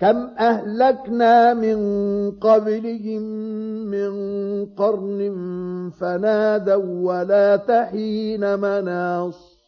كم أهلكنا من قبلهم من قرن فنادوا ولا تحين مناص